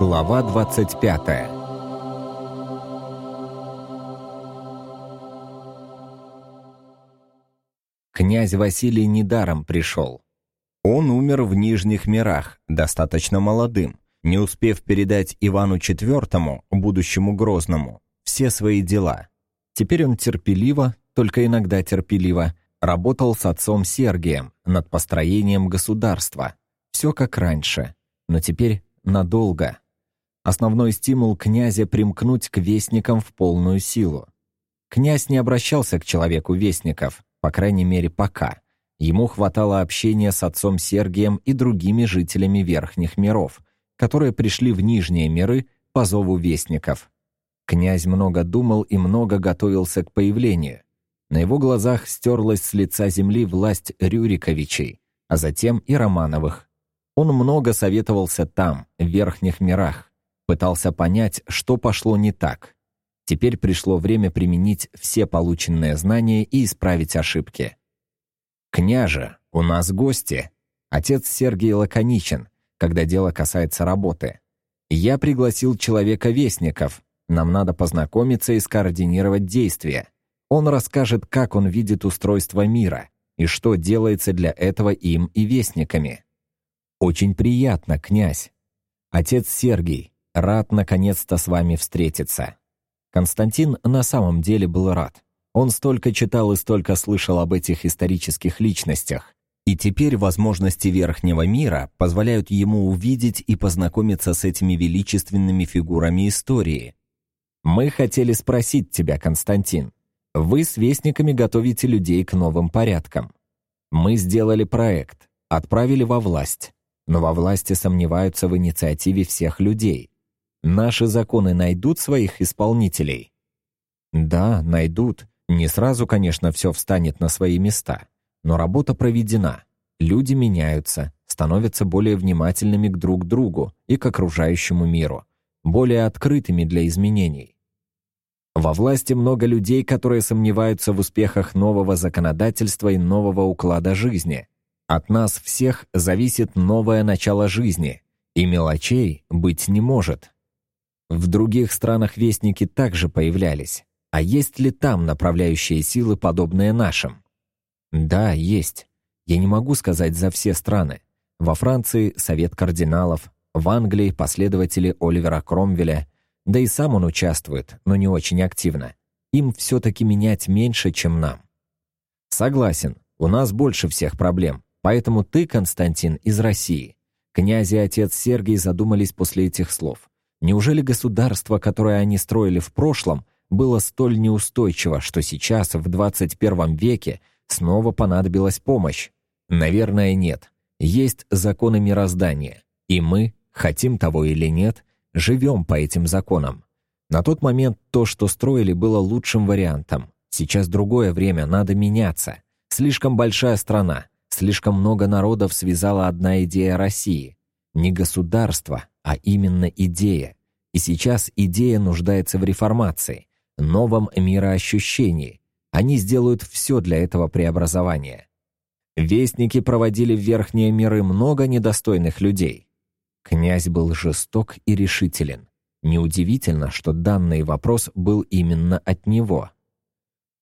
Глава 25 Князь Василий недаром пришел. Он умер в Нижних мирах, достаточно молодым, не успев передать Ивану IV, будущему Грозному, все свои дела. Теперь он терпеливо, только иногда терпеливо, работал с отцом Сергием над построением государства. Все как раньше, но теперь надолго. Основной стимул князя примкнуть к вестникам в полную силу. Князь не обращался к человеку вестников, по крайней мере, пока. Ему хватало общения с отцом Сергием и другими жителями верхних миров, которые пришли в нижние миры по зову вестников. Князь много думал и много готовился к появлению. На его глазах стерлась с лица земли власть Рюриковичей, а затем и Романовых. Он много советовался там, в верхних мирах, пытался понять, что пошло не так. Теперь пришло время применить все полученные знания и исправить ошибки. «Княже, у нас гости!» Отец Сергий лаконичен, когда дело касается работы. «Я пригласил человека-вестников. Нам надо познакомиться и скоординировать действия. Он расскажет, как он видит устройство мира и что делается для этого им и вестниками. «Очень приятно, князь. Отец Сергий, рад наконец-то с вами встретиться». Константин на самом деле был рад. Он столько читал и столько слышал об этих исторических личностях. И теперь возможности Верхнего мира позволяют ему увидеть и познакомиться с этими величественными фигурами истории. «Мы хотели спросить тебя, Константин. Вы с Вестниками готовите людей к новым порядкам. Мы сделали проект, отправили во власть но во власти сомневаются в инициативе всех людей. Наши законы найдут своих исполнителей? Да, найдут. Не сразу, конечно, все встанет на свои места. Но работа проведена. Люди меняются, становятся более внимательными к друг другу и к окружающему миру, более открытыми для изменений. Во власти много людей, которые сомневаются в успехах нового законодательства и нового уклада жизни. От нас всех зависит новое начало жизни, и мелочей быть не может. В других странах вестники также появлялись. А есть ли там направляющие силы, подобные нашим? Да, есть. Я не могу сказать за все страны. Во Франции — Совет кардиналов, в Англии — последователи Оливера Кромвеля, да и сам он участвует, но не очень активно. Им все-таки менять меньше, чем нам. Согласен, у нас больше всех проблем, Поэтому ты, Константин, из России. Князь и отец Сергий задумались после этих слов. Неужели государство, которое они строили в прошлом, было столь неустойчиво, что сейчас, в 21 веке, снова понадобилась помощь? Наверное, нет. Есть законы мироздания, и мы, хотим того или нет, живем по этим законам. На тот момент то, что строили, было лучшим вариантом. Сейчас другое время, надо меняться. Слишком большая страна, Слишком много народов связала одна идея России. Не государство, а именно идея. И сейчас идея нуждается в реформации, новом мироощущении. Они сделают все для этого преобразования. Вестники проводили в верхние миры много недостойных людей. Князь был жесток и решителен. Неудивительно, что данный вопрос был именно от него.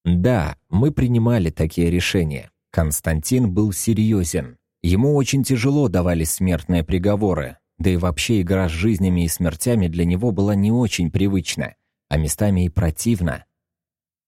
Да, мы принимали такие решения. Константин был серьезен. Ему очень тяжело давались смертные приговоры, да и вообще игра с жизнями и смертями для него была не очень привычна, а местами и противна.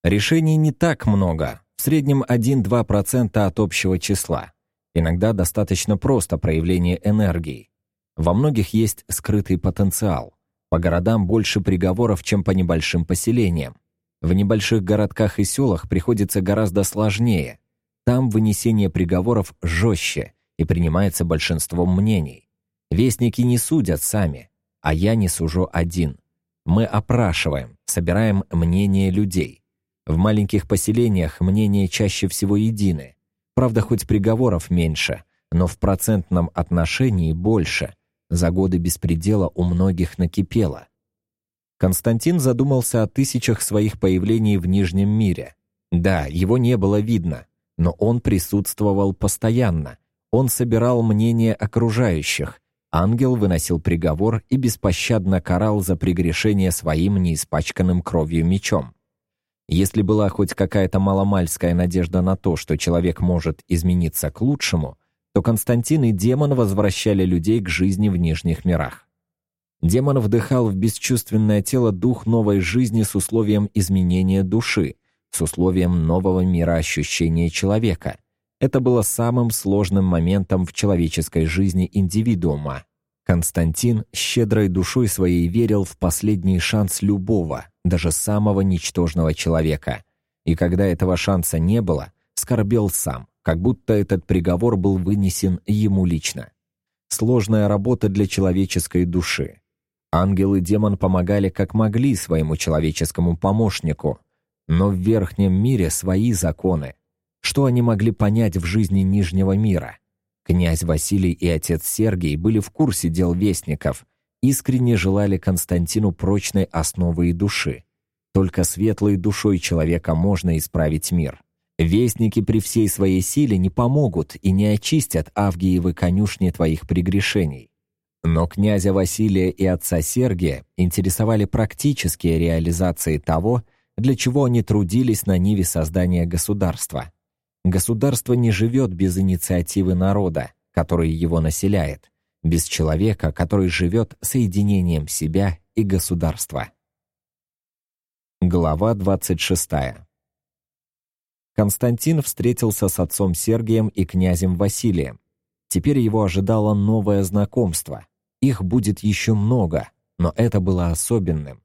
Решений не так много, в среднем 1-2% от общего числа. Иногда достаточно просто проявление энергии. Во многих есть скрытый потенциал. По городам больше приговоров, чем по небольшим поселениям. В небольших городках и селах приходится гораздо сложнее, там вынесение приговоров жестче и принимается большинством мнений. Вестники не судят сами, а я не сужу один. Мы опрашиваем, собираем мнение людей. В маленьких поселениях мнения чаще всего едины. Правда, хоть приговоров меньше, но в процентном отношении больше. За годы беспредела у многих накипело. Константин задумался о тысячах своих появлений в Нижнем мире. Да, его не было видно, но он присутствовал постоянно. Он собирал мнение окружающих, Ангел выносил приговор и беспощадно карал за прегрешение своим неиспачканным кровью мечом. Если была хоть какая-то маломальская надежда на то, что человек может измениться к лучшему, то Константин и демон возвращали людей к жизни в нижних мирах. Демон вдыхал в бесчувственное тело дух новой жизни с условием изменения души, с условием нового мира ощущения человека. Это было самым сложным моментом в человеческой жизни индивидуума. Константин щедрой душой своей верил в последний шанс любого, даже самого ничтожного человека. И когда этого шанса не было, скорбел сам, как будто этот приговор был вынесен ему лично. Сложная работа для человеческой души. Ангел и демон помогали как могли своему человеческому помощнику, но в верхнем мире свои законы. Что они могли понять в жизни Нижнего мира? Князь Василий и отец Сергий были в курсе дел вестников, искренне желали Константину прочной основы и души. Только светлой душой человека можно исправить мир. Вестники при всей своей силе не помогут и не очистят Авгиевы конюшни твоих прегрешений. Но князя Василия и отца Сергия интересовали практические реализации того, для чего они трудились на ниве создания государства. Государство не живет без инициативы народа, который его населяет, без человека, который живет соединением себя и государства. Глава 26. Константин встретился с отцом Сергием и князем Василием. Теперь его ожидало новое знакомство. Их будет еще много, но это было особенным.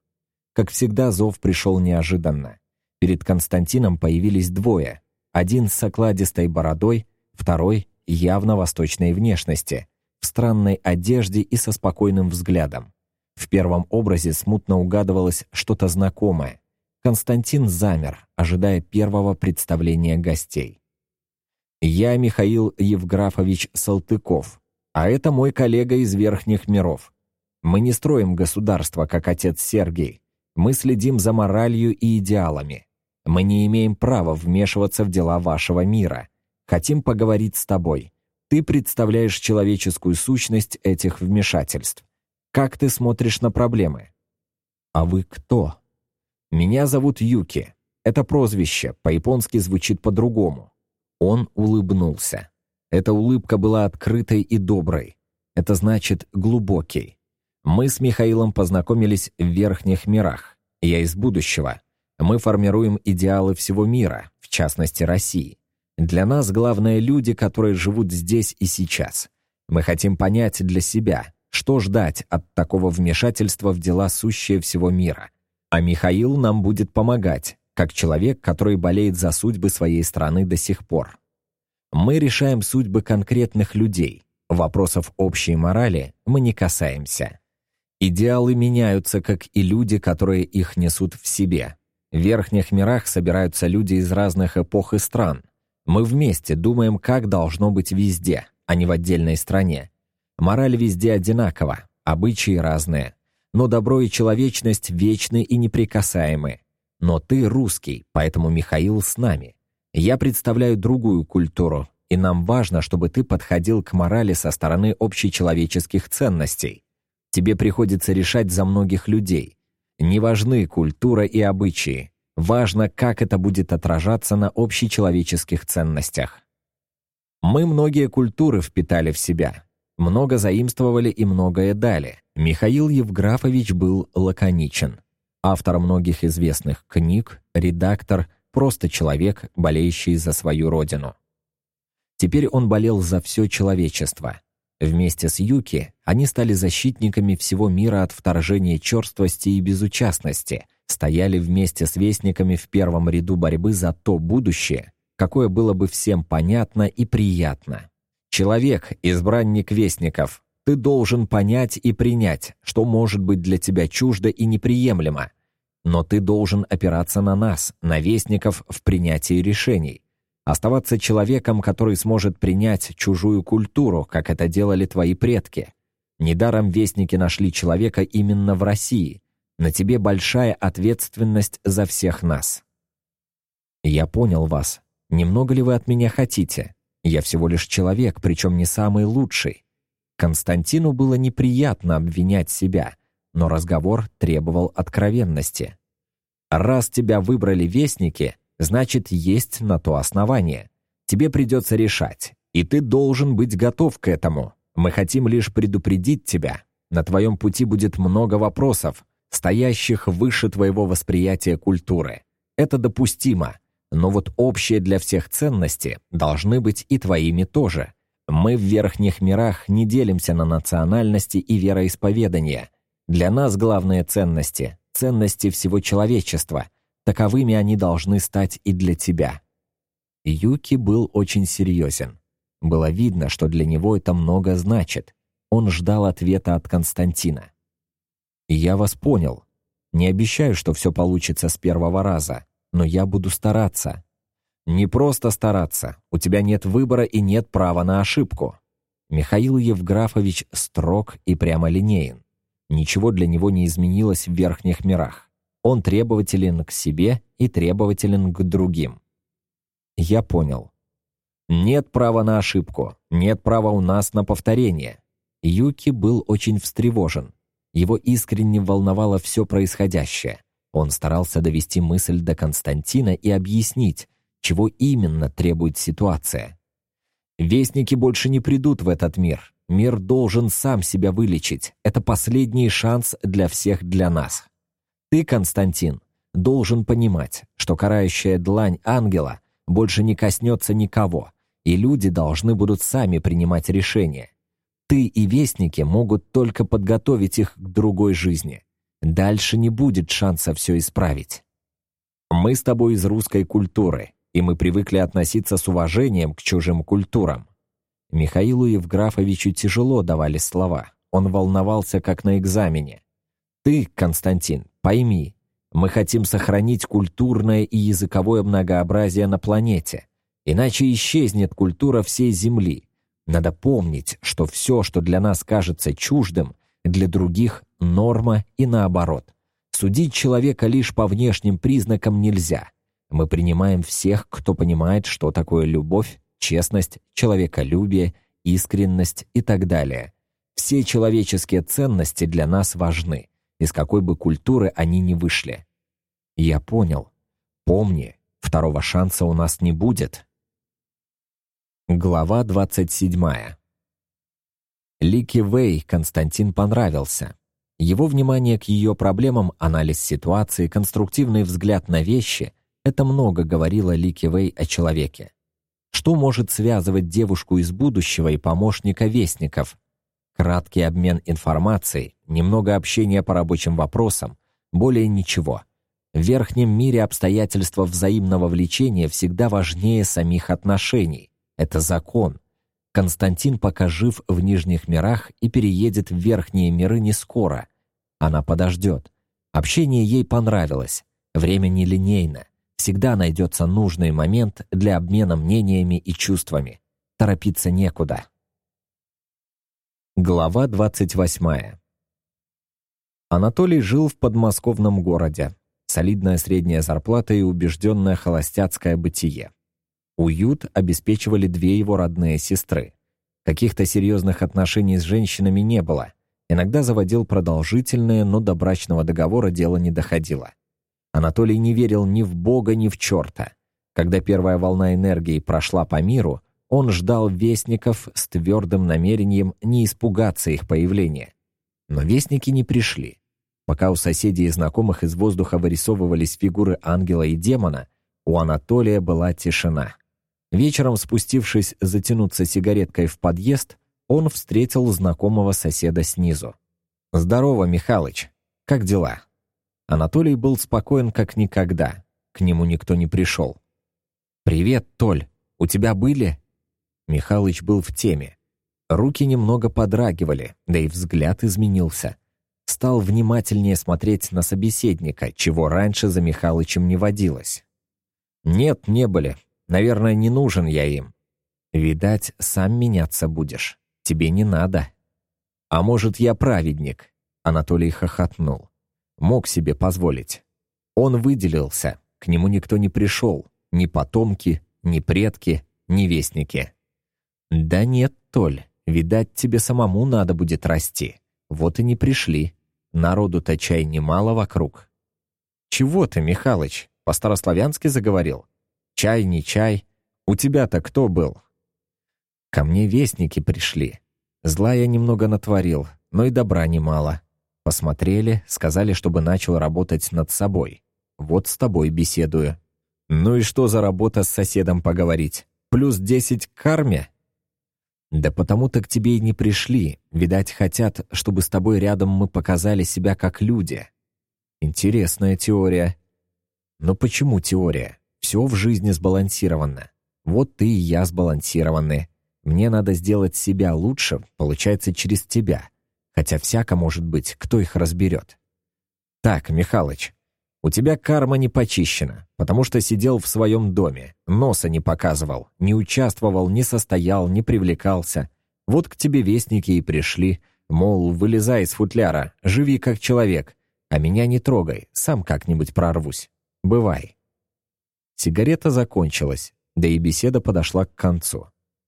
Как всегда, зов пришел неожиданно. Перед Константином появились двое. Один с окладистой бородой, второй — явно восточной внешности, в странной одежде и со спокойным взглядом. В первом образе смутно угадывалось что-то знакомое. Константин замер, ожидая первого представления гостей. «Я Михаил Евграфович Салтыков, а это мой коллега из верхних миров. Мы не строим государство, как отец Сергей. Мы следим за моралью и идеалами. Мы не имеем права вмешиваться в дела вашего мира. Хотим поговорить с тобой. Ты представляешь человеческую сущность этих вмешательств. Как ты смотришь на проблемы? А вы кто? Меня зовут Юки. Это прозвище, по-японски звучит по-другому. Он улыбнулся. Эта улыбка была открытой и доброй. Это значит глубокий. Мы с Михаилом познакомились в верхних мирах. Я из будущего. Мы формируем идеалы всего мира, в частности России. Для нас главное люди, которые живут здесь и сейчас. Мы хотим понять для себя, что ждать от такого вмешательства в дела сущие всего мира. А Михаил нам будет помогать, как человек, который болеет за судьбы своей страны до сих пор. Мы решаем судьбы конкретных людей. Вопросов общей морали мы не касаемся. Идеалы меняются, как и люди, которые их несут в себе. В верхних мирах собираются люди из разных эпох и стран. Мы вместе думаем, как должно быть везде, а не в отдельной стране. Мораль везде одинакова, обычаи разные. Но добро и человечность вечны и неприкасаемы. Но ты русский, поэтому Михаил с нами. Я представляю другую культуру, и нам важно, чтобы ты подходил к морали со стороны общечеловеческих ценностей. Тебе приходится решать за многих людей. Не важны культура и обычаи. Важно, как это будет отражаться на общечеловеческих ценностях. Мы многие культуры впитали в себя. Много заимствовали и многое дали. Михаил Евграфович был лаконичен. Автор многих известных книг, редактор, просто человек, болеющий за свою родину. Теперь он болел за все человечество. Вместе с Юки они стали защитниками всего мира от вторжения черствости и безучастности, стояли вместе с вестниками в первом ряду борьбы за то будущее, какое было бы всем понятно и приятно. Человек, избранник вестников, ты должен понять и принять, что может быть для тебя чуждо и неприемлемо. Но ты должен опираться на нас, на вестников в принятии решений. Оставаться человеком, который сможет принять чужую культуру, как это делали твои предки. Недаром вестники нашли человека именно в России. На тебе большая ответственность за всех нас. Я понял вас. Немного ли вы от меня хотите? Я всего лишь человек, причем не самый лучший. Константину было неприятно обвинять себя, но разговор требовал откровенности. «Раз тебя выбрали вестники, значит, есть на то основание. Тебе придется решать, и ты должен быть готов к этому. Мы хотим лишь предупредить тебя. На твоем пути будет много вопросов, стоящих выше твоего восприятия культуры. Это допустимо, но вот общие для всех ценности должны быть и твоими тоже. Мы в верхних мирах не делимся на национальности и вероисповедания. Для нас главные ценности — ценности всего человечества. Таковыми они должны стать и для тебя. Юки был очень серьезен. Было видно, что для него это много значит. Он ждал ответа от Константина. «Я вас понял. Не обещаю, что все получится с первого раза, но я буду стараться. Не просто стараться, у тебя нет выбора и нет права на ошибку. Михаил Евграфович строг и прямолинеен. Ничего для него не изменилось в верхних мирах. Он требователен к себе и требователен к другим. Я понял. Нет права на ошибку, нет права у нас на повторение. Юки был очень встревожен. Его искренне волновало все происходящее. Он старался довести мысль до Константина и объяснить, чего именно требует ситуация. Вестники больше не придут в этот мир. Мир должен сам себя вылечить. Это последний шанс для всех для нас. Ты, Константин, должен понимать, что карающая длань ангела больше не коснется никого, и люди должны будут сами принимать решения. Ты и вестники могут только подготовить их к другой жизни. Дальше не будет шанса все исправить. Мы с тобой из русской культуры, и мы привыкли относиться с уважением к чужим культурам. Михаилу Евграфовичу тяжело давали слова. Он волновался, как на экзамене. Ты, Константин, пойми, мы хотим сохранить культурное и языковое многообразие на планете. Иначе исчезнет культура всей Земли. Надо помнить, что все, что для нас кажется чуждым, для других — норма и наоборот. Судить человека лишь по внешним признакам нельзя. Мы принимаем всех, кто понимает, что такое любовь, честность, человеколюбие, искренность и так далее. Все человеческие ценности для нас важны из какой бы культуры они ни вышли. Я понял. Помни, второго шанса у нас не будет. Глава 27. Лики Вэй Константин понравился. Его внимание к ее проблемам, анализ ситуации, конструктивный взгляд на вещи — это много говорило Лики Вэй о человеке. Что может связывать девушку из будущего и помощника вестников, Краткий обмен информацией, немного общения по рабочим вопросам, более ничего. В верхнем мире обстоятельства взаимного влечения всегда важнее самих отношений. Это закон. Константин пока жив в нижних мирах и переедет в верхние миры не скоро. Она подождет. Общение ей понравилось. Время нелинейно. Всегда найдется нужный момент для обмена мнениями и чувствами. Торопиться некуда. Глава 28. Анатолий жил в подмосковном городе. Солидная средняя зарплата и убежденное холостяцкое бытие. Уют обеспечивали две его родные сестры. Каких-то серьезных отношений с женщинами не было. Иногда заводил продолжительные, но до брачного договора дело не доходило. Анатолий не верил ни в Бога, ни в черта. Когда первая волна энергии прошла по миру, он ждал вестников с твердым намерением не испугаться их появления. Но вестники не пришли. Пока у соседей и знакомых из воздуха вырисовывались фигуры ангела и демона, у Анатолия была тишина. Вечером, спустившись затянуться сигареткой в подъезд, он встретил знакомого соседа снизу. «Здорово, Михалыч. Как дела?» Анатолий был спокоен как никогда. К нему никто не пришел. «Привет, Толь. У тебя были?» Михалыч был в теме. Руки немного подрагивали, да и взгляд изменился. Стал внимательнее смотреть на собеседника, чего раньше за Михалычем не водилось. «Нет, не были. Наверное, не нужен я им. Видать, сам меняться будешь. Тебе не надо». «А может, я праведник?» Анатолий хохотнул. Мог себе позволить. Он выделился, к нему никто не пришел. Ни потомки, ни предки, ни вестники. «Да нет, Толь, Видать, тебе самому надо будет расти. Вот и не пришли. Народу-то чай немало вокруг». «Чего ты, Михалыч?» — по-старославянски заговорил. «Чай не чай. У тебя-то кто был?» «Ко мне вестники пришли. Зла я немного натворил, но и добра немало. Посмотрели, сказали, чтобы начал работать над собой. Вот с тобой беседую. Ну и что за работа с соседом поговорить? Плюс десять к карме?» «Да потому-то к тебе и не пришли. Видать, хотят, чтобы с тобой рядом мы показали себя как люди». «Интересная теория». «Но почему теория? Все в жизни сбалансировано. Вот ты и я сбалансированы. Мне надо сделать себя лучше, получается, через тебя. Хотя всяко может быть, кто их разберет». «Так, Михалыч, у тебя карма не почищена, потому что сидел в своем доме, носа не показывал, не участвовал, не состоял, не привлекался. Вот к тебе вестники и пришли, мол, вылезай из футляра, живи как человек, а меня не трогай, сам как-нибудь прорвусь. Бывай. Сигарета закончилась, да и беседа подошла к концу.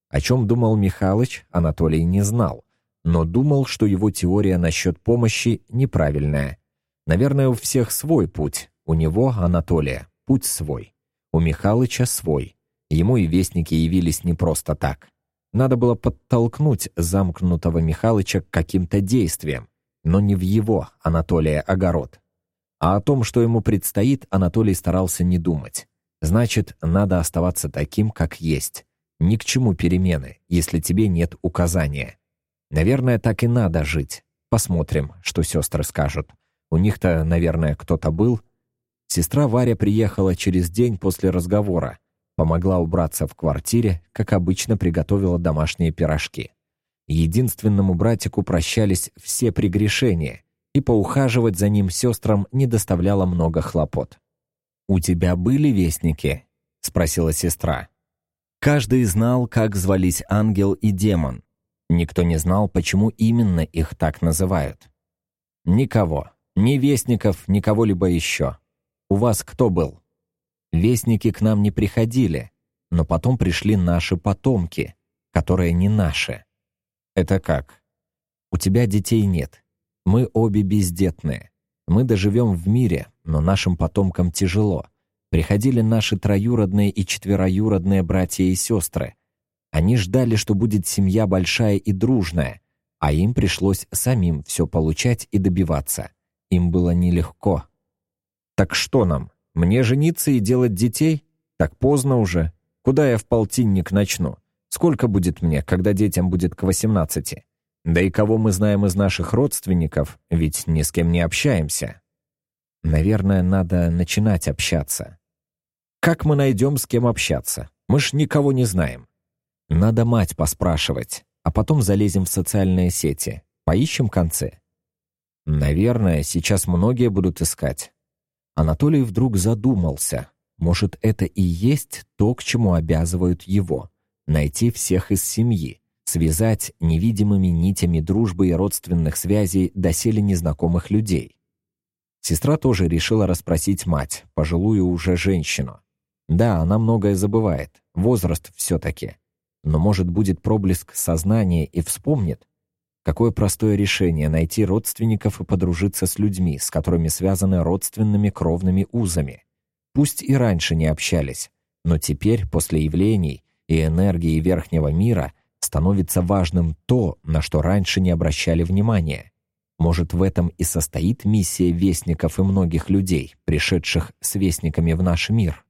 О чем думал Михалыч, Анатолий не знал, но думал, что его теория насчет помощи неправильная. Наверное, у всех свой путь. У него, Анатолия, путь свой. У Михалыча свой. Ему и вестники явились не просто так. Надо было подтолкнуть замкнутого Михалыча к каким-то действиям, но не в его, Анатолия, огород. А о том, что ему предстоит, Анатолий старался не думать. Значит, надо оставаться таким, как есть. Ни к чему перемены, если тебе нет указания. Наверное, так и надо жить. Посмотрим, что сестры скажут. У них-то, наверное, кто-то был. Сестра Варя приехала через день после разговора. Помогла убраться в квартире, как обычно приготовила домашние пирожки. Единственному братику прощались все прегрешения, и поухаживать за ним сестрам не доставляло много хлопот. «У тебя были вестники?» — спросила сестра. Каждый знал, как звались ангел и демон. Никто не знал, почему именно их так называют. Никого. Ни вестников, ни кого-либо еще. У вас кто был? Вестники к нам не приходили, но потом пришли наши потомки, которые не наши. Это как? У тебя детей нет. Мы обе бездетные. Мы доживем в мире, но нашим потомкам тяжело. Приходили наши троюродные и четвероюродные братья и сестры. Они ждали, что будет семья большая и дружная, а им пришлось самим все получать и добиваться. Им было нелегко. «Так что нам, мне жениться и делать детей? Так поздно уже. Куда я в полтинник начну? Сколько будет мне, когда детям будет к восемнадцати? Да и кого мы знаем из наших родственников, ведь ни с кем не общаемся». «Наверное, надо начинать общаться». «Как мы найдем, с кем общаться? Мы ж никого не знаем». «Надо мать поспрашивать, а потом залезем в социальные сети. Поищем концы». Наверное, сейчас многие будут искать. Анатолий вдруг задумался. Может, это и есть то, к чему обязывают его. Найти всех из семьи, связать невидимыми нитями дружбы и родственных связей доселе незнакомых людей. Сестра тоже решила расспросить мать, пожилую уже женщину. Да, она многое забывает, возраст все-таки. Но, может, будет проблеск сознания и вспомнит, Какое простое решение найти родственников и подружиться с людьми, с которыми связаны родственными кровными узами. Пусть и раньше не общались, но теперь, после явлений и энергии верхнего мира, становится важным то, на что раньше не обращали внимания. Может, в этом и состоит миссия вестников и многих людей, пришедших с вестниками в наш мир?